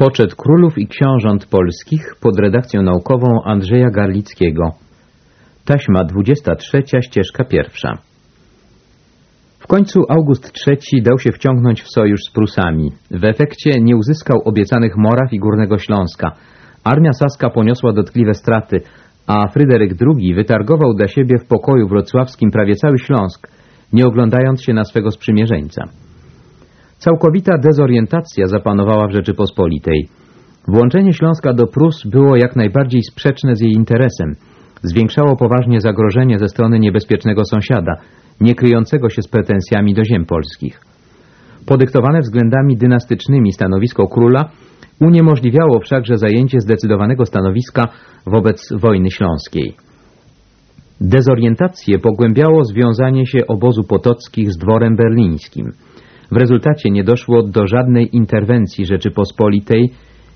Poczet królów i książąt polskich pod redakcją naukową Andrzeja Garlickiego. Taśma 23, ścieżka pierwsza. W końcu August III dał się wciągnąć w sojusz z Prusami. W efekcie nie uzyskał obiecanych Moraw i Górnego Śląska. Armia saska poniosła dotkliwe straty, a Fryderyk II wytargował dla siebie w pokoju wrocławskim prawie cały Śląsk, nie oglądając się na swego sprzymierzeńca. Całkowita dezorientacja zapanowała w Rzeczypospolitej. Włączenie Śląska do Prus było jak najbardziej sprzeczne z jej interesem. Zwiększało poważnie zagrożenie ze strony niebezpiecznego sąsiada, nie kryjącego się z pretensjami do ziem polskich. Podyktowane względami dynastycznymi stanowisko króla uniemożliwiało wszakże zajęcie zdecydowanego stanowiska wobec wojny śląskiej. Dezorientację pogłębiało związanie się obozu potockich z dworem berlińskim – w rezultacie nie doszło do żadnej interwencji Rzeczypospolitej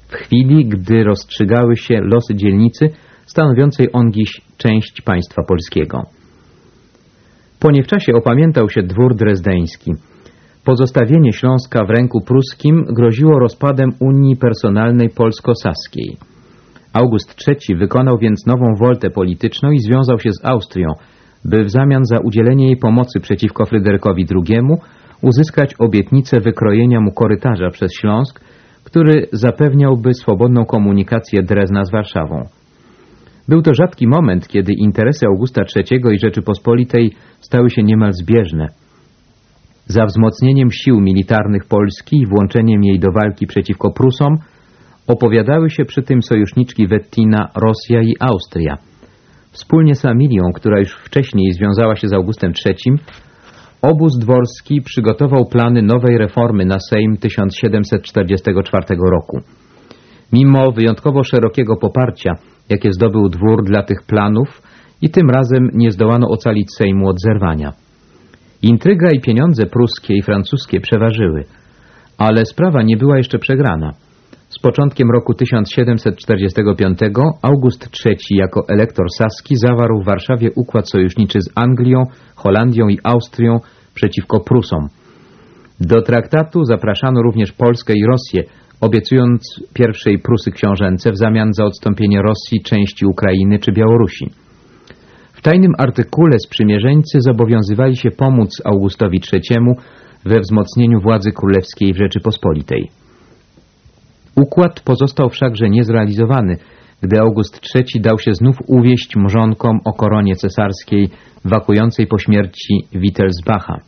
w chwili, gdy rozstrzygały się losy dzielnicy stanowiącej ongiś część państwa polskiego. Po niewczasie opamiętał się dwór drezdeński. Pozostawienie Śląska w ręku pruskim groziło rozpadem Unii Personalnej Polsko-Saskiej. August III wykonał więc nową woltę polityczną i związał się z Austrią, by w zamian za udzielenie jej pomocy przeciwko Fryderykowi II uzyskać obietnicę wykrojenia mu korytarza przez Śląsk, który zapewniałby swobodną komunikację Drezna z Warszawą. Był to rzadki moment, kiedy interesy Augusta III i Rzeczypospolitej stały się niemal zbieżne. Za wzmocnieniem sił militarnych Polski i włączeniem jej do walki przeciwko Prusom opowiadały się przy tym sojuszniczki Wettina, Rosja i Austria. Wspólnie z Amilią, która już wcześniej związała się z Augustem III, Obóz dworski przygotował plany nowej reformy na Sejm 1744 roku. Mimo wyjątkowo szerokiego poparcia, jakie zdobył dwór dla tych planów, i tym razem nie zdołano ocalić Sejmu od zerwania. Intryga i pieniądze pruskie i francuskie przeważyły, ale sprawa nie była jeszcze przegrana. Z początkiem roku 1745 August III jako elektor saski zawarł w Warszawie układ sojuszniczy z Anglią, Holandią i Austrią przeciwko Prusom. Do traktatu zapraszano również Polskę i Rosję, obiecując pierwszej Prusy książęce w zamian za odstąpienie Rosji, części Ukrainy czy Białorusi. W tajnym artykule sprzymierzeńcy zobowiązywali się pomóc Augustowi III we wzmocnieniu władzy królewskiej w Rzeczypospolitej. Układ pozostał wszakże niezrealizowany, gdy August III dał się znów uwieść mrzonkom o koronie cesarskiej wakującej po śmierci Wittelsbacha.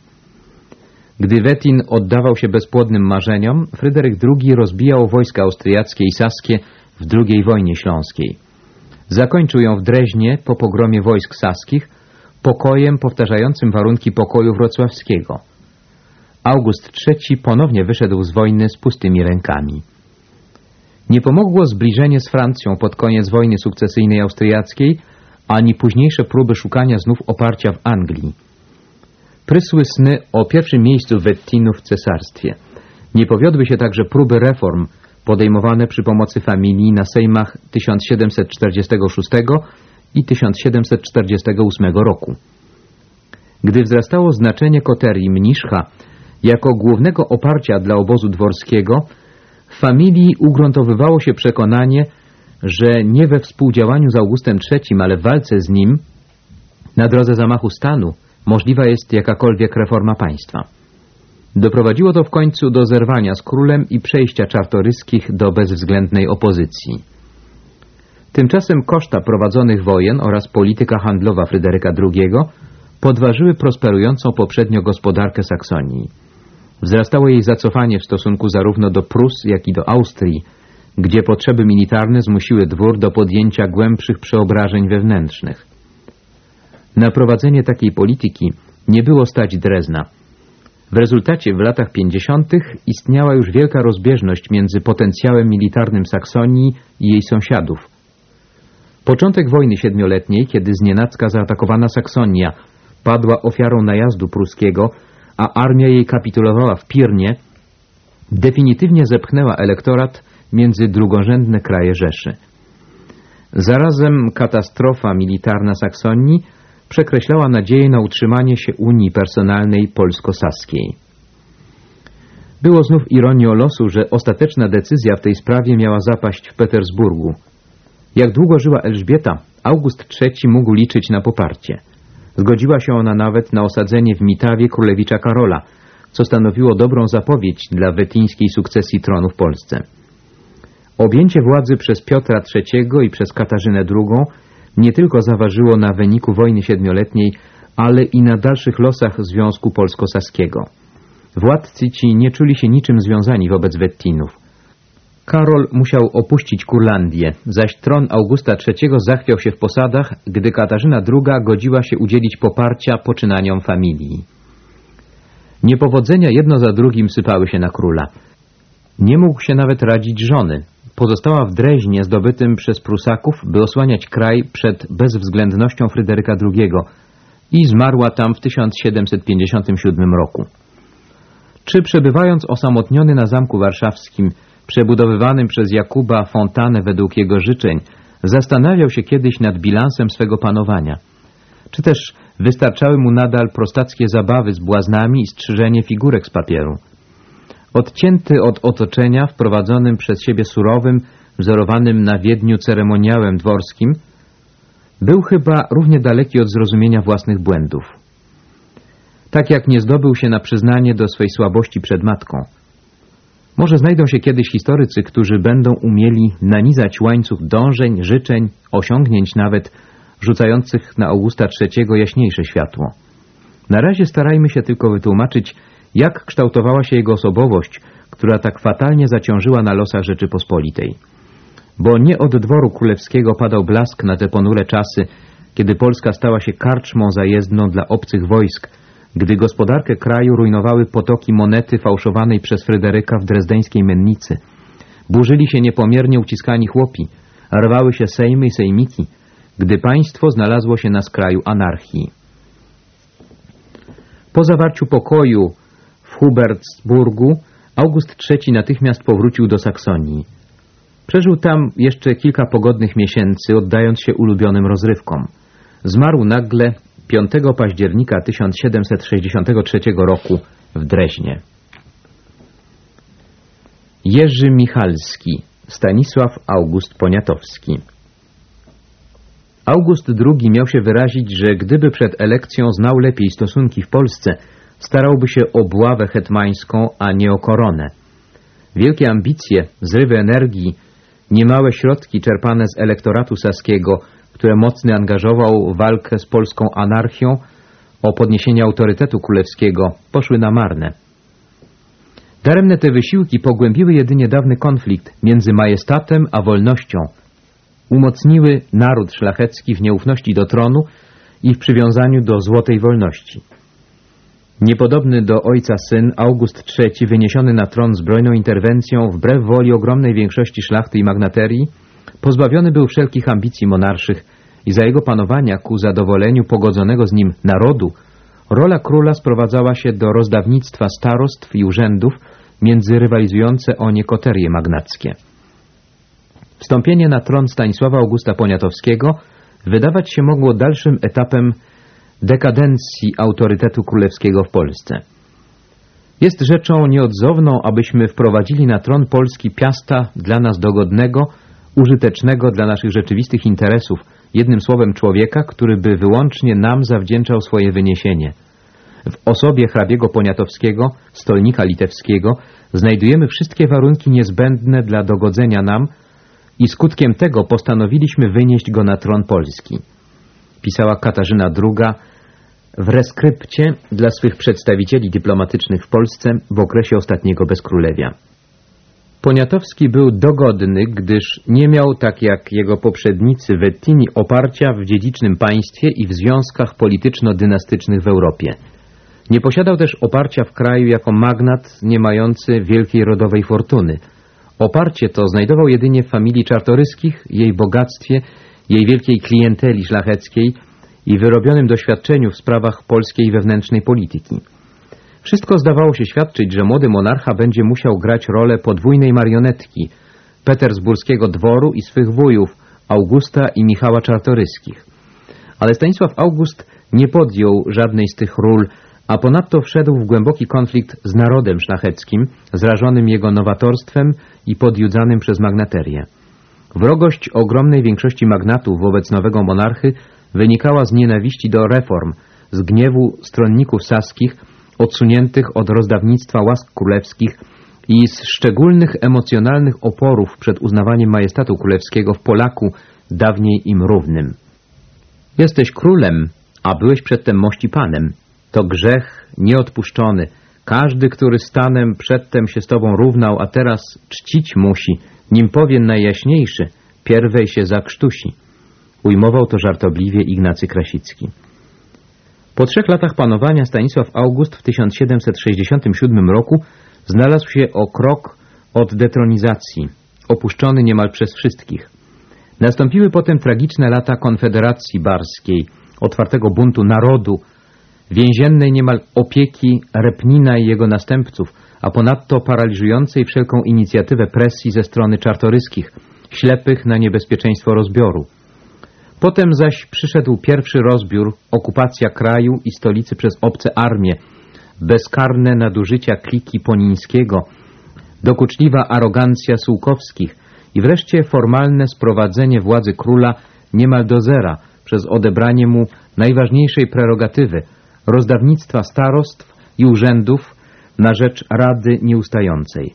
Gdy Wettin oddawał się bezpłodnym marzeniom, Fryderyk II rozbijał wojska austriackie i saskie w II wojnie śląskiej. Zakończył ją w Dreźnie po pogromie wojsk saskich, pokojem powtarzającym warunki pokoju wrocławskiego. August III ponownie wyszedł z wojny z pustymi rękami. Nie pomogło zbliżenie z Francją pod koniec wojny sukcesyjnej austriackiej, ani późniejsze próby szukania znów oparcia w Anglii. Prysły sny o pierwszym miejscu Wettinów w cesarstwie. Nie powiodły się także próby reform podejmowane przy pomocy familii na sejmach 1746 i 1748 roku. Gdy wzrastało znaczenie koterii Mniszcha jako głównego oparcia dla obozu dworskiego, w familii ugruntowywało się przekonanie, że nie we współdziałaniu z Augustem III, ale w walce z nim na drodze zamachu stanu możliwa jest jakakolwiek reforma państwa. Doprowadziło to w końcu do zerwania z królem i przejścia czartoryskich do bezwzględnej opozycji. Tymczasem koszta prowadzonych wojen oraz polityka handlowa Fryderyka II podważyły prosperującą poprzednio gospodarkę Saksonii. Wzrastało jej zacofanie w stosunku zarówno do Prus, jak i do Austrii, gdzie potrzeby militarne zmusiły dwór do podjęcia głębszych przeobrażeń wewnętrznych. Na prowadzenie takiej polityki nie było stać Drezna. W rezultacie w latach 50. istniała już wielka rozbieżność między potencjałem militarnym Saksonii i jej sąsiadów. Początek wojny siedmioletniej, kiedy znienacka zaatakowana Saksonia padła ofiarą najazdu pruskiego, a armia jej kapitulowała w Pirnie, definitywnie zepchnęła elektorat między drugorzędne kraje Rzeszy. Zarazem katastrofa militarna Saksonii przekreślała nadzieję na utrzymanie się Unii Personalnej Polsko-Saskiej. Było znów ironią losu, że ostateczna decyzja w tej sprawie miała zapaść w Petersburgu. Jak długo żyła Elżbieta, August III mógł liczyć na poparcie. Zgodziła się ona nawet na osadzenie w Mitawie królewicza Karola, co stanowiło dobrą zapowiedź dla wetyńskiej sukcesji tronu w Polsce. Objęcie władzy przez Piotra III i przez Katarzynę II nie tylko zaważyło na wyniku wojny siedmioletniej, ale i na dalszych losach Związku Polsko-Saskiego. Władcy ci nie czuli się niczym związani wobec Wettinów. Karol musiał opuścić Kurlandię, zaś tron Augusta III zachwiał się w posadach, gdy Katarzyna II godziła się udzielić poparcia poczynaniom familii. Niepowodzenia jedno za drugim sypały się na króla. Nie mógł się nawet radzić żony. Pozostała w Dreźnie zdobytym przez Prusaków, by osłaniać kraj przed bezwzględnością Fryderyka II i zmarła tam w 1757 roku. Czy przebywając osamotniony na Zamku Warszawskim, przebudowywanym przez Jakuba Fontanę według jego życzeń, zastanawiał się kiedyś nad bilansem swego panowania? Czy też wystarczały mu nadal prostackie zabawy z błaznami i strzyżenie figurek z papieru? Odcięty od otoczenia, wprowadzonym przez siebie surowym, wzorowanym na Wiedniu ceremoniałem dworskim, był chyba równie daleki od zrozumienia własnych błędów. Tak jak nie zdobył się na przyznanie do swej słabości przed matką. Może znajdą się kiedyś historycy, którzy będą umieli nanizać łańcuch dążeń, życzeń, osiągnięć nawet, rzucających na Augusta III jaśniejsze światło. Na razie starajmy się tylko wytłumaczyć, jak kształtowała się jego osobowość, która tak fatalnie zaciążyła na losach Rzeczypospolitej. Bo nie od dworu królewskiego padał blask na te ponure czasy, kiedy Polska stała się karczmą zajezdną dla obcych wojsk, gdy gospodarkę kraju rujnowały potoki monety fałszowanej przez Fryderyka w drezdeńskiej mennicy. Burzyli się niepomiernie uciskani chłopi, rwały się sejmy i sejmiki, gdy państwo znalazło się na skraju anarchii. Po zawarciu pokoju w Hubertsburgu August III natychmiast powrócił do Saksonii. Przeżył tam jeszcze kilka pogodnych miesięcy, oddając się ulubionym rozrywkom. Zmarł nagle 5 października 1763 roku w Dreźnie. Jerzy Michalski, Stanisław August Poniatowski August II miał się wyrazić, że gdyby przed elekcją znał lepiej stosunki w Polsce, starałby się o buławę hetmańską, a nie o koronę. Wielkie ambicje, zrywy energii, niemałe środki czerpane z elektoratu saskiego, które mocny angażował walkę z polską anarchią o podniesienie autorytetu królewskiego, poszły na marne. Daremne te wysiłki pogłębiły jedynie dawny konflikt między majestatem a wolnością, umocniły naród szlachecki w nieufności do tronu i w przywiązaniu do złotej wolności. Niepodobny do ojca syn, August III, wyniesiony na tron zbrojną interwencją wbrew woli ogromnej większości szlachty i magnaterii, pozbawiony był wszelkich ambicji monarszych i za jego panowania ku zadowoleniu pogodzonego z nim narodu, rola króla sprowadzała się do rozdawnictwa starostw i urzędów między rywalizujące o nie koterie magnackie. Wstąpienie na tron Stanisława Augusta Poniatowskiego wydawać się mogło dalszym etapem dekadencji autorytetu królewskiego w Polsce. Jest rzeczą nieodzowną, abyśmy wprowadzili na tron Polski piasta dla nas dogodnego, użytecznego dla naszych rzeczywistych interesów, jednym słowem człowieka, który by wyłącznie nam zawdzięczał swoje wyniesienie. W osobie hrabiego Poniatowskiego, stolnika litewskiego, znajdujemy wszystkie warunki niezbędne dla dogodzenia nam i skutkiem tego postanowiliśmy wynieść go na tron Polski. Pisała Katarzyna II w reskrypcie dla swych przedstawicieli dyplomatycznych w Polsce w okresie ostatniego bezkrólewia. Poniatowski był dogodny, gdyż nie miał, tak jak jego poprzednicy Wettini, oparcia w dziedzicznym państwie i w związkach polityczno-dynastycznych w Europie. Nie posiadał też oparcia w kraju jako magnat nie mający wielkiej rodowej fortuny. Oparcie to znajdował jedynie w familii czartoryskich, jej bogactwie, jej wielkiej klienteli szlacheckiej i wyrobionym doświadczeniu w sprawach polskiej wewnętrznej polityki. Wszystko zdawało się świadczyć, że młody monarcha będzie musiał grać rolę podwójnej marionetki petersburskiego dworu i swych wujów Augusta i Michała Czartoryskich. Ale Stanisław August nie podjął żadnej z tych ról, a ponadto wszedł w głęboki konflikt z narodem szlacheckim, zrażonym jego nowatorstwem i podjudzanym przez magnaterię. Wrogość ogromnej większości magnatów wobec nowego monarchy wynikała z nienawiści do reform, z gniewu stronników saskich, odsuniętych od rozdawnictwa łask królewskich i z szczególnych emocjonalnych oporów przed uznawaniem majestatu królewskiego w Polaku, dawniej im równym. Jesteś królem, a byłeś przedtem mości panem. To grzech nieodpuszczony. Każdy, który stanem przedtem się z tobą równał, a teraz czcić musi, nim powien najjaśniejszy, pierwej się zakrztusi. Ujmował to żartobliwie Ignacy Krasicki. Po trzech latach panowania Stanisław August w 1767 roku znalazł się o krok od detronizacji, opuszczony niemal przez wszystkich. Nastąpiły potem tragiczne lata Konfederacji Barskiej, otwartego buntu narodu, więziennej niemal opieki Repnina i jego następców, a ponadto paraliżującej wszelką inicjatywę presji ze strony czartoryskich, ślepych na niebezpieczeństwo rozbioru. Potem zaś przyszedł pierwszy rozbiór, okupacja kraju i stolicy przez obce armie, bezkarne nadużycia kliki Ponińskiego, dokuczliwa arogancja Sułkowskich i wreszcie formalne sprowadzenie władzy króla niemal do zera przez odebranie mu najważniejszej prerogatywy rozdawnictwa starostw i urzędów na rzecz Rady Nieustającej.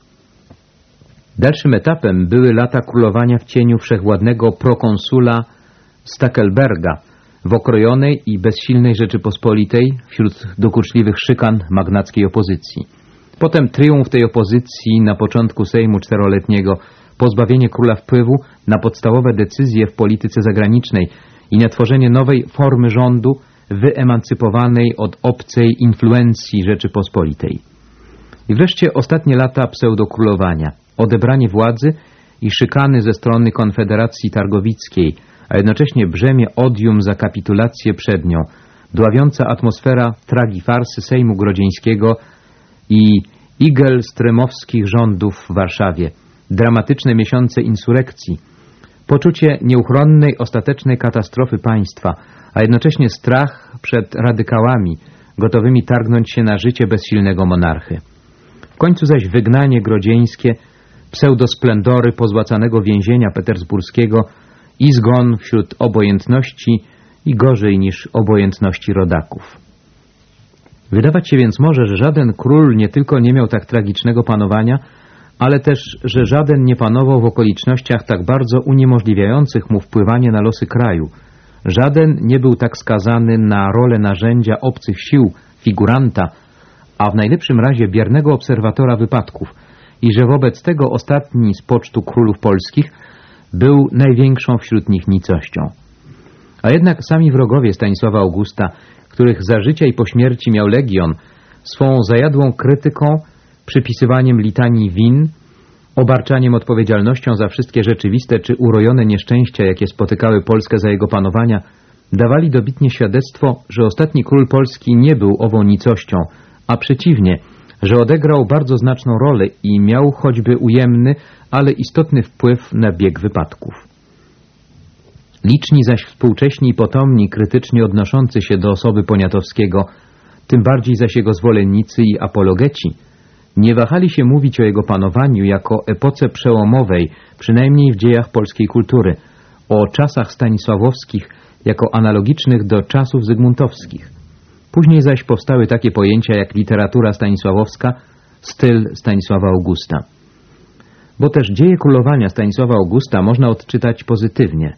Dalszym etapem były lata królowania w cieniu wszechwładnego prokonsula Stackelberga w okrojonej i bezsilnej Rzeczypospolitej wśród dokuczliwych szykan magnackiej opozycji. Potem triumf tej opozycji na początku Sejmu Czteroletniego, pozbawienie króla wpływu na podstawowe decyzje w polityce zagranicznej i na tworzenie nowej formy rządu wyemancypowanej od obcej influencji Rzeczypospolitej. I wreszcie ostatnie lata pseudokrólowania, odebranie władzy i szykany ze strony Konfederacji Targowickiej, a jednocześnie brzemię odium za kapitulację przed nią, dławiąca atmosfera tragi farsy Sejmu Grodzieńskiego i igel stremowskich rządów w Warszawie, dramatyczne miesiące insurekcji, poczucie nieuchronnej, ostatecznej katastrofy państwa, a jednocześnie strach przed radykałami, gotowymi targnąć się na życie bezsilnego monarchy. W końcu zaś wygnanie grodzieńskie, pseudosplendory pozłacanego więzienia petersburskiego i zgon wśród obojętności i gorzej niż obojętności rodaków. Wydawać się więc może, że żaden król nie tylko nie miał tak tragicznego panowania, ale też, że żaden nie panował w okolicznościach tak bardzo uniemożliwiających mu wpływanie na losy kraju. Żaden nie był tak skazany na rolę narzędzia obcych sił, figuranta, a w najlepszym razie biernego obserwatora wypadków i że wobec tego ostatni z pocztu królów polskich był największą wśród nich nicością. A jednak sami wrogowie Stanisława Augusta, których za życia i po śmierci miał legion, swą zajadłą krytyką, przypisywaniem litanii win, obarczaniem odpowiedzialnością za wszystkie rzeczywiste czy urojone nieszczęścia, jakie spotykały Polskę za jego panowania, dawali dobitnie świadectwo, że ostatni król Polski nie był ową nicością, a przeciwnie, że odegrał bardzo znaczną rolę i miał choćby ujemny, ale istotny wpływ na bieg wypadków. Liczni zaś współcześni i potomni krytycznie odnoszący się do osoby Poniatowskiego, tym bardziej zaś jego zwolennicy i apologeci, nie wahali się mówić o jego panowaniu jako epoce przełomowej, przynajmniej w dziejach polskiej kultury, o czasach stanisławowskich jako analogicznych do czasów zygmuntowskich. Później zaś powstały takie pojęcia jak literatura stanisławowska, styl Stanisława Augusta. Bo też dzieje królowania Stanisława Augusta można odczytać pozytywnie.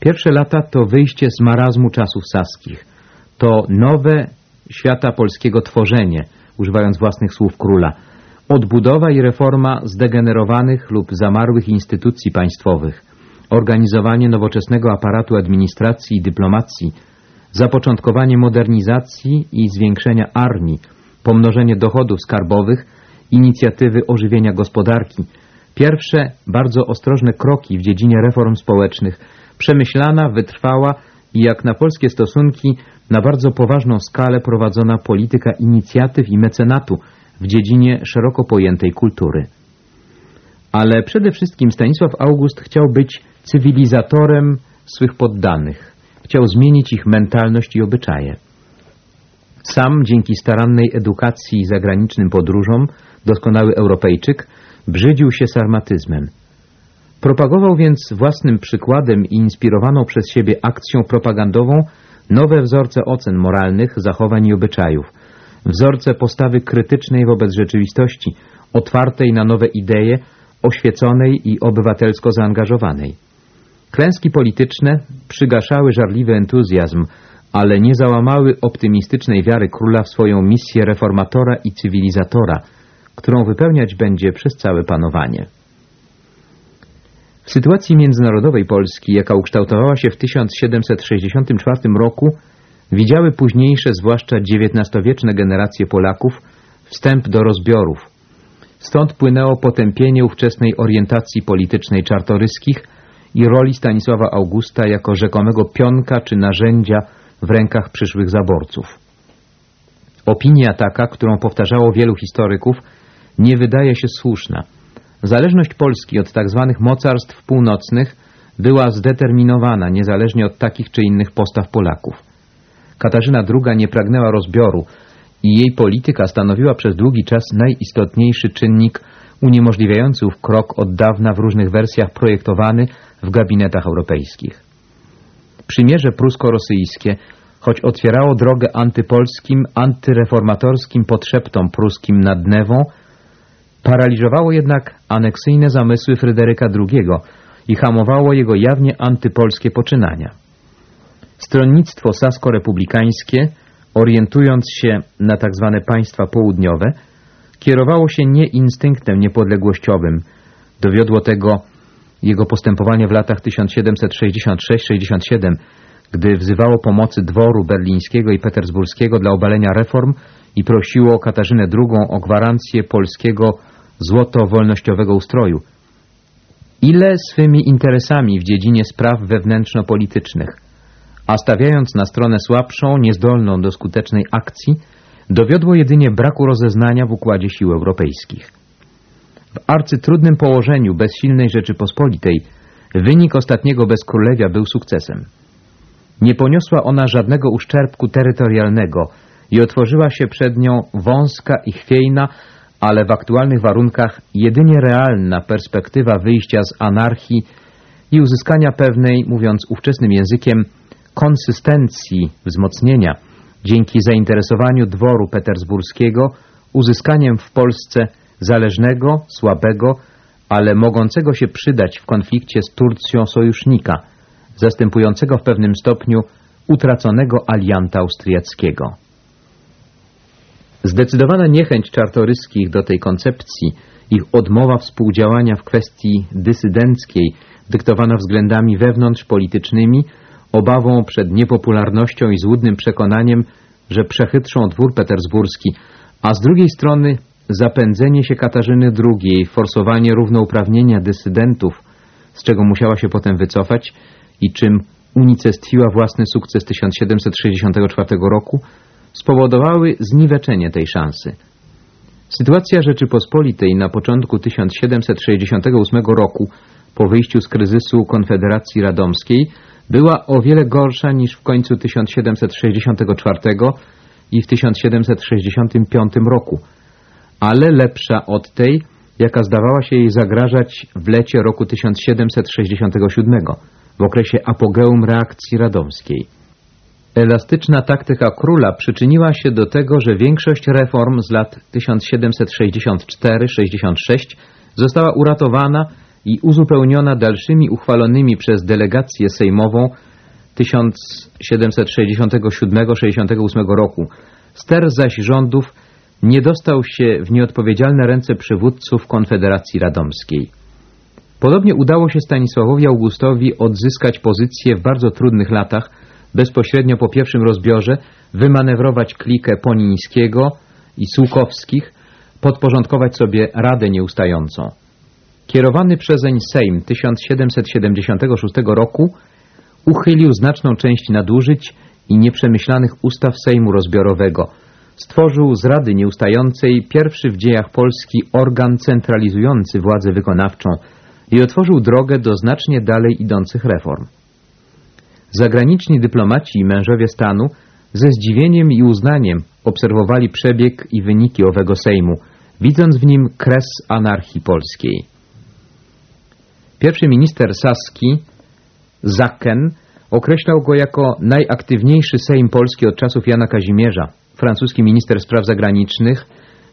Pierwsze lata to wyjście z marazmu czasów saskich. To nowe świata polskiego tworzenie, używając własnych słów króla. Odbudowa i reforma zdegenerowanych lub zamarłych instytucji państwowych. Organizowanie nowoczesnego aparatu administracji i dyplomacji, zapoczątkowanie modernizacji i zwiększenia armii, pomnożenie dochodów skarbowych, inicjatywy ożywienia gospodarki, pierwsze bardzo ostrożne kroki w dziedzinie reform społecznych, przemyślana, wytrwała i jak na polskie stosunki na bardzo poważną skalę prowadzona polityka inicjatyw i mecenatu w dziedzinie szeroko pojętej kultury. Ale przede wszystkim Stanisław August chciał być cywilizatorem swych poddanych. Chciał zmienić ich mentalność i obyczaje. Sam dzięki starannej edukacji i zagranicznym podróżom, doskonały Europejczyk, brzydził się sarmatyzmem. Propagował więc własnym przykładem i inspirowaną przez siebie akcją propagandową nowe wzorce ocen moralnych, zachowań i obyczajów, wzorce postawy krytycznej wobec rzeczywistości, otwartej na nowe idee, oświeconej i obywatelsko zaangażowanej. Klęski polityczne przygaszały żarliwy entuzjazm, ale nie załamały optymistycznej wiary króla w swoją misję reformatora i cywilizatora, którą wypełniać będzie przez całe panowanie. W sytuacji międzynarodowej Polski, jaka ukształtowała się w 1764 roku, widziały późniejsze, zwłaszcza XIX-wieczne generacje Polaków, wstęp do rozbiorów. Stąd płynęło potępienie ówczesnej orientacji politycznej czartoryskich i roli Stanisława Augusta jako rzekomego pionka czy narzędzia w rękach przyszłych zaborców. Opinia taka, którą powtarzało wielu historyków, nie wydaje się słuszna. Zależność Polski od tzw. Tak mocarstw północnych była zdeterminowana niezależnie od takich czy innych postaw Polaków. Katarzyna II nie pragnęła rozbioru i jej polityka stanowiła przez długi czas najistotniejszy czynnik uniemożliwiający ów krok od dawna w różnych wersjach projektowany w gabinetach europejskich. Przymierze prusko-rosyjskie, choć otwierało drogę antypolskim, antyreformatorskim podszeptom pruskim nad Dnewą, paraliżowało jednak aneksyjne zamysły Fryderyka II i hamowało jego jawnie antypolskie poczynania. Stronnictwo sasko-republikańskie, orientując się na tzw. Tak państwa południowe, kierowało się nie instynktem niepodległościowym. Dowiodło tego jego postępowanie w latach 1766-67, gdy wzywało pomocy dworu berlińskiego i petersburskiego dla obalenia reform i prosiło Katarzynę II o gwarancję polskiego złoto-wolnościowego ustroju. Ile swymi interesami w dziedzinie spraw wewnętrzno-politycznych, a stawiając na stronę słabszą, niezdolną do skutecznej akcji, dowiodło jedynie braku rozeznania w układzie sił europejskich. W arcytrudnym położeniu bezsilnej Rzeczypospolitej wynik ostatniego bezkrólewia był sukcesem. Nie poniosła ona żadnego uszczerbku terytorialnego i otworzyła się przed nią wąska i chwiejna, ale w aktualnych warunkach jedynie realna perspektywa wyjścia z anarchii i uzyskania pewnej, mówiąc ówczesnym językiem, konsystencji wzmocnienia dzięki zainteresowaniu dworu petersburskiego uzyskaniem w Polsce zależnego, słabego, ale mogącego się przydać w konflikcie z Turcją sojusznika, zastępującego w pewnym stopniu utraconego alianta austriackiego. Zdecydowana niechęć czartoryskich do tej koncepcji, ich odmowa współdziałania w kwestii dysydenckiej, dyktowana względami wewnątrzpolitycznymi, obawą przed niepopularnością i złudnym przekonaniem, że przechytrzą dwór petersburski, a z drugiej strony zapędzenie się Katarzyny II, forsowanie równouprawnienia dysydentów, z czego musiała się potem wycofać i czym unicestwiła własny sukces 1764 roku, spowodowały zniweczenie tej szansy. Sytuacja Rzeczypospolitej na początku 1768 roku, po wyjściu z kryzysu Konfederacji Radomskiej, była o wiele gorsza niż w końcu 1764 i w 1765 roku, ale lepsza od tej, jaka zdawała się jej zagrażać w lecie roku 1767, w okresie apogeum reakcji radomskiej. Elastyczna taktyka króla przyczyniła się do tego, że większość reform z lat 1764-66 została uratowana i uzupełniona dalszymi uchwalonymi przez delegację sejmową 1767-68 roku. Ster zaś rządów nie dostał się w nieodpowiedzialne ręce przywódców Konfederacji Radomskiej. Podobnie udało się Stanisławowi Augustowi odzyskać pozycję w bardzo trudnych latach, bezpośrednio po pierwszym rozbiorze wymanewrować klikę Ponińskiego i Sułkowskich, podporządkować sobie Radę Nieustającą. Kierowany przezeń Sejm 1776 roku uchylił znaczną część nadużyć i nieprzemyślanych ustaw Sejmu Rozbiorowego. Stworzył z Rady Nieustającej pierwszy w dziejach Polski organ centralizujący władzę wykonawczą i otworzył drogę do znacznie dalej idących reform. Zagraniczni dyplomaci i mężowie stanu ze zdziwieniem i uznaniem obserwowali przebieg i wyniki owego Sejmu, widząc w nim kres anarchii polskiej. Pierwszy minister Saski, Zaken, określał go jako najaktywniejszy Sejm Polski od czasów Jana Kazimierza. Francuski minister spraw zagranicznych,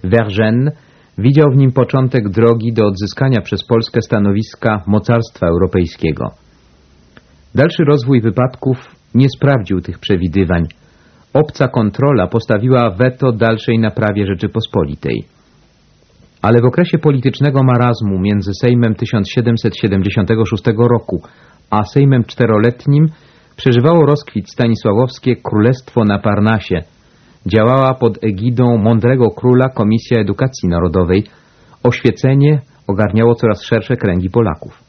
Vergennes, widział w nim początek drogi do odzyskania przez Polskę stanowiska mocarstwa europejskiego. Dalszy rozwój wypadków nie sprawdził tych przewidywań. Obca kontrola postawiła weto dalszej naprawie Rzeczypospolitej. Ale w okresie politycznego marazmu między Sejmem 1776 roku a Sejmem czteroletnim przeżywało rozkwit stanisławowskie Królestwo na Parnasie. Działała pod egidą mądrego króla Komisja Edukacji Narodowej. Oświecenie ogarniało coraz szersze kręgi Polaków.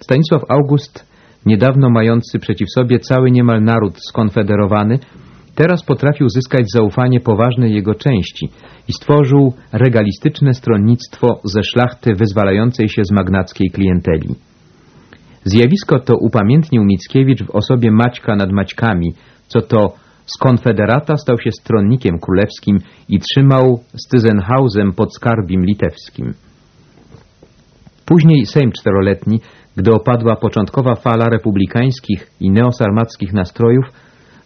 Stanisław August, niedawno mający przeciw sobie cały niemal naród skonfederowany, teraz potrafił zyskać zaufanie poważnej jego części i stworzył regalistyczne stronnictwo ze szlachty wyzwalającej się z magnackiej klienteli. Zjawisko to upamiętnił Mickiewicz w osobie Maćka nad Maćkami, co to z konfederata stał się stronnikiem królewskim i trzymał Styzenhausem pod skarbim litewskim. Później Sejm czteroletni, gdy opadła początkowa fala republikańskich i neosarmackich nastrojów,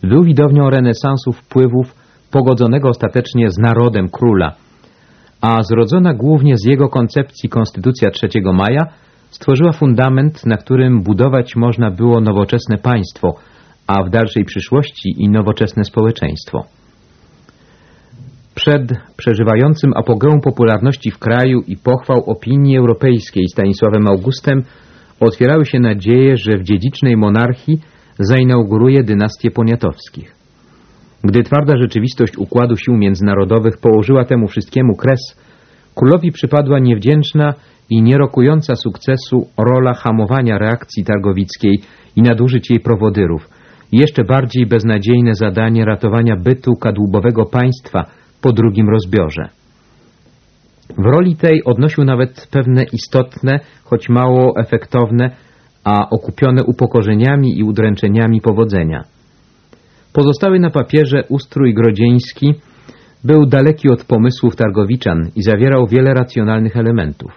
był widownią renesansu wpływów pogodzonego ostatecznie z narodem króla, a zrodzona głównie z jego koncepcji Konstytucja 3 maja stworzyła fundament, na którym budować można było nowoczesne państwo, a w dalszej przyszłości i nowoczesne społeczeństwo. Przed przeżywającym apogeum popularności w kraju i pochwał opinii europejskiej Stanisławem Augustem otwierały się nadzieje, że w dziedzicznej monarchii zainauguruje dynastię poniatowskich. Gdy twarda rzeczywistość układu sił międzynarodowych położyła temu wszystkiemu kres, królowi przypadła niewdzięczna i nierokująca sukcesu rola hamowania reakcji targowickiej i nadużyć jej prowodyrów jeszcze bardziej beznadziejne zadanie ratowania bytu kadłubowego państwa po drugim rozbiorze. W roli tej odnosił nawet pewne istotne, choć mało efektowne, a okupione upokorzeniami i udręczeniami powodzenia. Pozostały na papierze ustrój grodzieński był daleki od pomysłów Targowiczan i zawierał wiele racjonalnych elementów.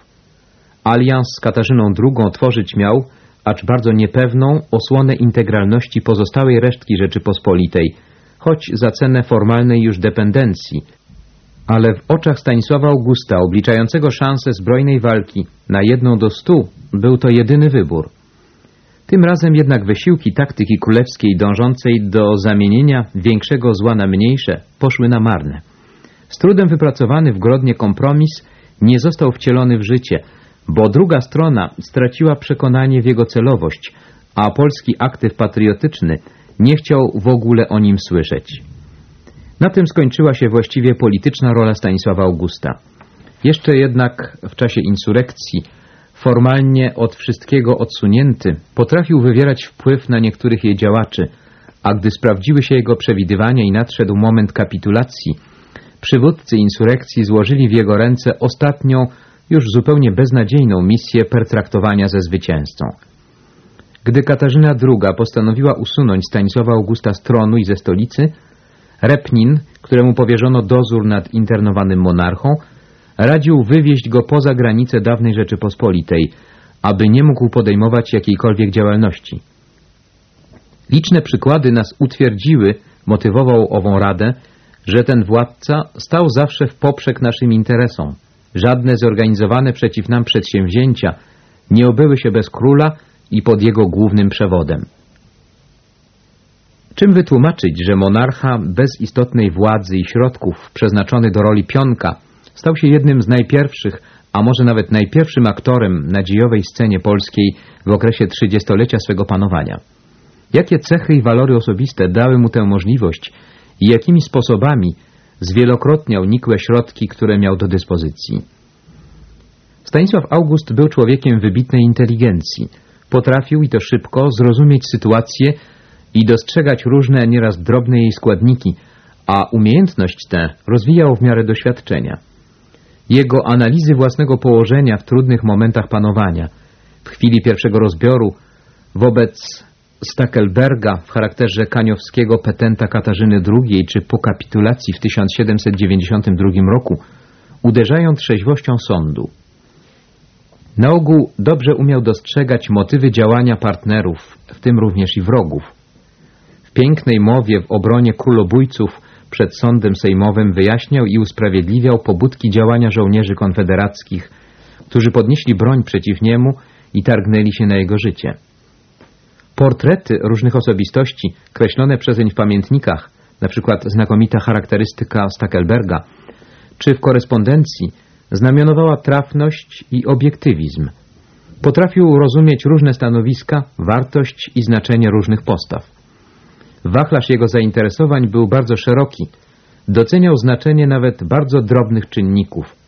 Alians z Katarzyną II tworzyć miał, acz bardzo niepewną, osłonę integralności pozostałej resztki Rzeczypospolitej, choć za cenę formalnej już dependencji, ale w oczach Stanisława Augusta, obliczającego szansę zbrojnej walki na jedną do stu, był to jedyny wybór. Tym razem jednak wysiłki taktyki królewskiej dążącej do zamienienia większego zła na mniejsze poszły na marne. Z trudem wypracowany w Grodnie kompromis nie został wcielony w życie, bo druga strona straciła przekonanie w jego celowość, a polski aktyw patriotyczny nie chciał w ogóle o nim słyszeć. Na tym skończyła się właściwie polityczna rola Stanisława Augusta. Jeszcze jednak w czasie insurekcji, formalnie od wszystkiego odsunięty, potrafił wywierać wpływ na niektórych jej działaczy, a gdy sprawdziły się jego przewidywania i nadszedł moment kapitulacji, przywódcy insurekcji złożyli w jego ręce ostatnią, już zupełnie beznadziejną misję pertraktowania ze zwycięzcą. Gdy Katarzyna II postanowiła usunąć Stanisława Augusta z tronu i ze stolicy, Repnin, któremu powierzono dozór nad internowanym monarchą, radził wywieźć go poza granice dawnej Rzeczypospolitej, aby nie mógł podejmować jakiejkolwiek działalności. Liczne przykłady nas utwierdziły, motywował ową radę, że ten władca stał zawsze w poprzek naszym interesom. Żadne zorganizowane przeciw nam przedsięwzięcia nie obyły się bez króla i pod jego głównym przewodem. Czym wytłumaczyć, że monarcha bez istotnej władzy i środków przeznaczony do roli pionka stał się jednym z najpierwszych, a może nawet najpierwszym aktorem na dziejowej scenie polskiej w okresie trzydziestolecia swego panowania? Jakie cechy i walory osobiste dały mu tę możliwość i jakimi sposobami zwielokrotniał nikłe środki, które miał do dyspozycji? Stanisław August był człowiekiem wybitnej inteligencji. Potrafił i to szybko zrozumieć sytuację i dostrzegać różne, nieraz drobne jej składniki, a umiejętność tę rozwijał w miarę doświadczenia. Jego analizy własnego położenia w trudnych momentach panowania, w chwili pierwszego rozbioru, wobec Stackelberga w charakterze kaniowskiego petenta Katarzyny II czy po kapitulacji w 1792 roku uderzają trzeźwością sądu. Na ogół dobrze umiał dostrzegać motywy działania partnerów, w tym również i wrogów. W pięknej mowie w obronie królobójców przed sądem sejmowym wyjaśniał i usprawiedliwiał pobudki działania żołnierzy konfederackich, którzy podnieśli broń przeciw niemu i targnęli się na jego życie. Portrety różnych osobistości, kreślone przezeń w pamiętnikach, np. znakomita charakterystyka Stackelberga, czy w korespondencji, znamionowała trafność i obiektywizm. Potrafił rozumieć różne stanowiska, wartość i znaczenie różnych postaw. Wachlarz jego zainteresowań był bardzo szeroki. Doceniał znaczenie nawet bardzo drobnych czynników.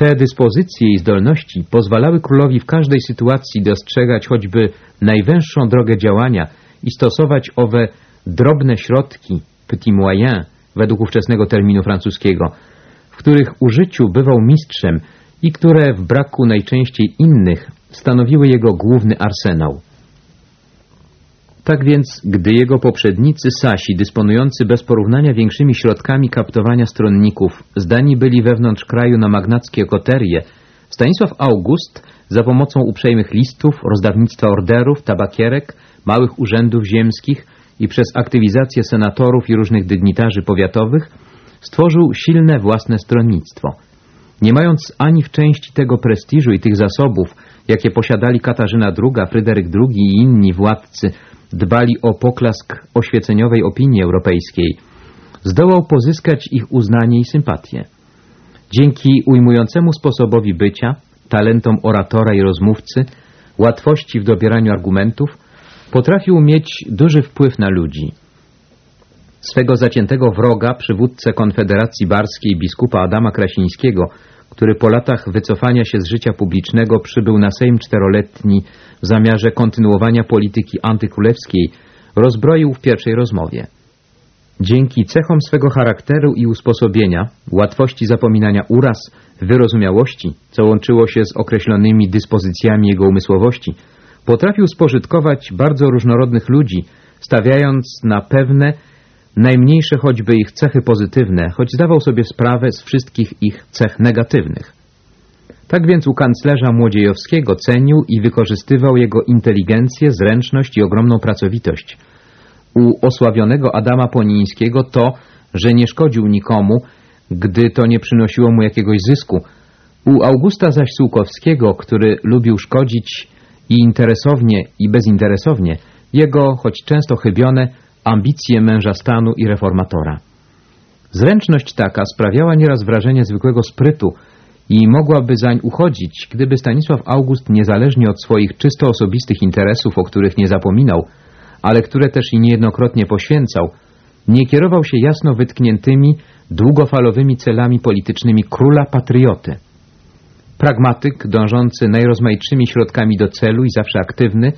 Te dyspozycje i zdolności pozwalały królowi w każdej sytuacji dostrzegać choćby najwęższą drogę działania i stosować owe drobne środki, petit moyen, według ówczesnego terminu francuskiego, w których użyciu bywał mistrzem i które w braku najczęściej innych stanowiły jego główny arsenał. Tak więc, gdy jego poprzednicy Sasi, dysponujący bez porównania większymi środkami kaptowania stronników, zdani byli wewnątrz kraju na magnackie koterie, Stanisław August za pomocą uprzejmych listów, rozdawnictwa orderów, tabakierek, małych urzędów ziemskich i przez aktywizację senatorów i różnych dygnitarzy powiatowych stworzył silne własne stronnictwo. Nie mając ani w części tego prestiżu i tych zasobów, jakie posiadali Katarzyna II, Fryderyk II i inni władcy dbali o poklask oświeceniowej opinii europejskiej, zdołał pozyskać ich uznanie i sympatię. Dzięki ujmującemu sposobowi bycia, talentom oratora i rozmówcy, łatwości w dobieraniu argumentów, potrafił mieć duży wpływ na ludzi. Swego zaciętego wroga, przywódcę Konfederacji Barskiej biskupa Adama Krasińskiego, który po latach wycofania się z życia publicznego przybył na Sejm czteroletni w zamiarze kontynuowania polityki antykrólewskiej, rozbroił w pierwszej rozmowie. Dzięki cechom swego charakteru i usposobienia, łatwości zapominania uraz, wyrozumiałości, co łączyło się z określonymi dyspozycjami jego umysłowości, potrafił spożytkować bardzo różnorodnych ludzi, stawiając na pewne, najmniejsze choćby ich cechy pozytywne, choć zdawał sobie sprawę z wszystkich ich cech negatywnych. Tak więc u kanclerza Młodziejowskiego cenił i wykorzystywał jego inteligencję, zręczność i ogromną pracowitość. U osławionego Adama Ponińskiego to, że nie szkodził nikomu, gdy to nie przynosiło mu jakiegoś zysku. U Augusta zaś Sułkowskiego, który lubił szkodzić i interesownie, i bezinteresownie, jego, choć często chybione, ambicje męża stanu i reformatora. Zręczność taka sprawiała nieraz wrażenie zwykłego sprytu i mogłaby zań uchodzić, gdyby Stanisław August niezależnie od swoich czysto osobistych interesów, o których nie zapominał, ale które też i niejednokrotnie poświęcał, nie kierował się jasno wytkniętymi, długofalowymi celami politycznymi króla patrioty. Pragmatyk, dążący najrozmaitszymi środkami do celu i zawsze aktywny,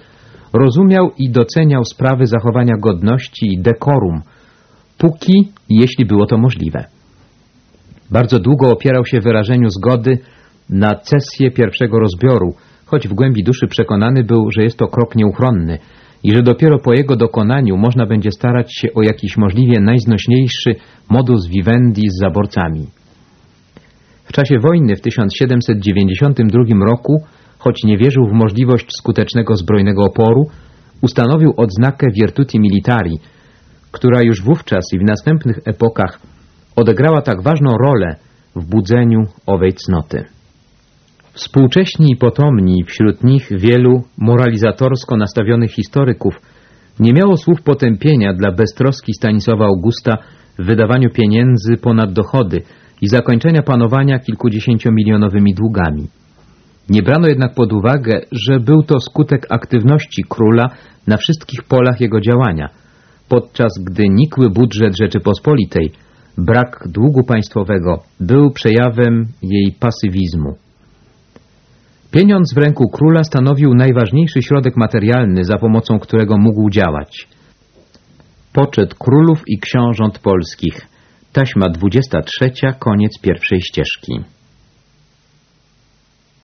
rozumiał i doceniał sprawy zachowania godności i dekorum, póki, jeśli było to możliwe. Bardzo długo opierał się wyrażeniu zgody na cesję pierwszego rozbioru, choć w głębi duszy przekonany był, że jest to krok nieuchronny i że dopiero po jego dokonaniu można będzie starać się o jakiś możliwie najznośniejszy modus vivendi z zaborcami. W czasie wojny w 1792 roku choć nie wierzył w możliwość skutecznego zbrojnego oporu, ustanowił odznakę Virtuti Militari, która już wówczas i w następnych epokach odegrała tak ważną rolę w budzeniu owej cnoty. Współcześni i potomni, wśród nich wielu moralizatorsko nastawionych historyków, nie miało słów potępienia dla beztroski Stanisława Augusta w wydawaniu pieniędzy ponad dochody i zakończenia panowania kilkudziesięciomilionowymi długami. Nie brano jednak pod uwagę, że był to skutek aktywności króla na wszystkich polach jego działania, podczas gdy nikły budżet Rzeczypospolitej, brak długu państwowego był przejawem jej pasywizmu. Pieniądz w ręku króla stanowił najważniejszy środek materialny, za pomocą którego mógł działać. Poczet królów i książąt polskich. Taśma 23, koniec pierwszej ścieżki.